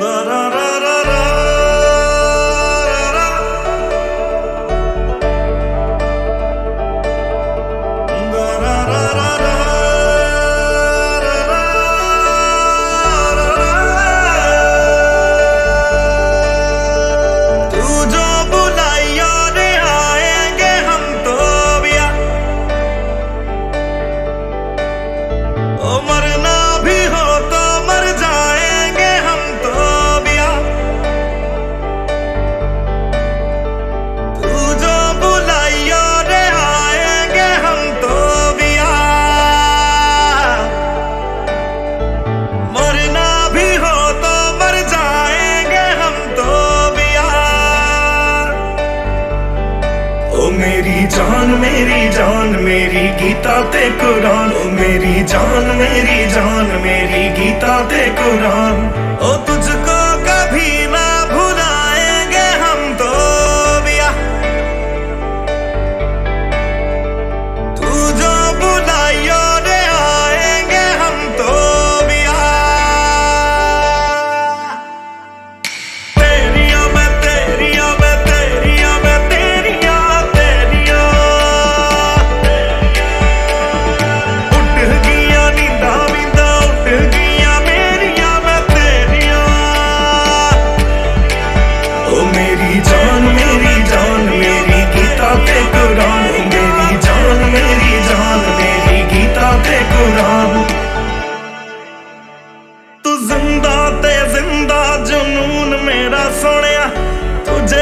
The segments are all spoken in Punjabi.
da da da da ਮੇਰੀ ਜਾਨ ਮੇਰੀ ਜਾਨ, ਮੇਰੀ ਗੀਤਾ ਤੇ ਕੁਰਾਨ। ਮੇਰੀ ਜਾਨ ਮੇਰੀ ਜਾਨ, ਮੇਰੀ ਗੀਤਾ ਤੇ ਕੁਰਾਨ।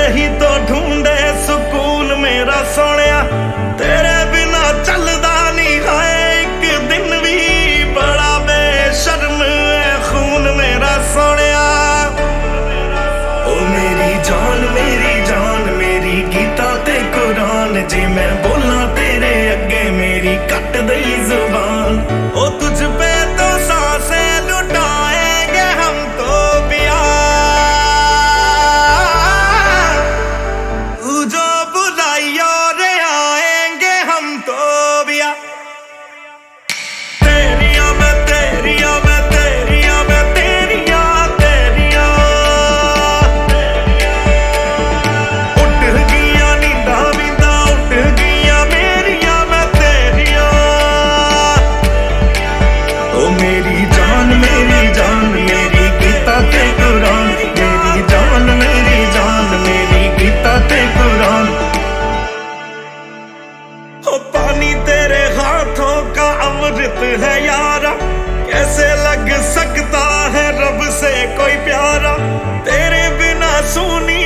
ਹੀ ਤੋ ਢੂੰਡੇ ਸਕੂਨ ਮੇਰਾ ਸੋਹਣਿਆ। ਤੇਰੇ ਬਿਨਾ ਚੱਲਦਾ ਨਹੀਂ ਹਾਏ, ਇੱਕ ਦਿਨ ਵੀ ਬੜਾ ਬੇਸ਼ਰਮ ਐ ਖੂਨ ਮੇਰਾ ਸੋਹਣਿਆ। ਓ ਮੇਰੀ ਜਾਨ ਮੇਰੀ ਜਾਨ, ਮੇਰੀ ਗੀਤਾ ਤੇ ਕੁਰਾਨ, ਜੇ ਮੈਂ यारा कैसे लग सकता है रब से कोई प्यारा तेरे बिना सुनी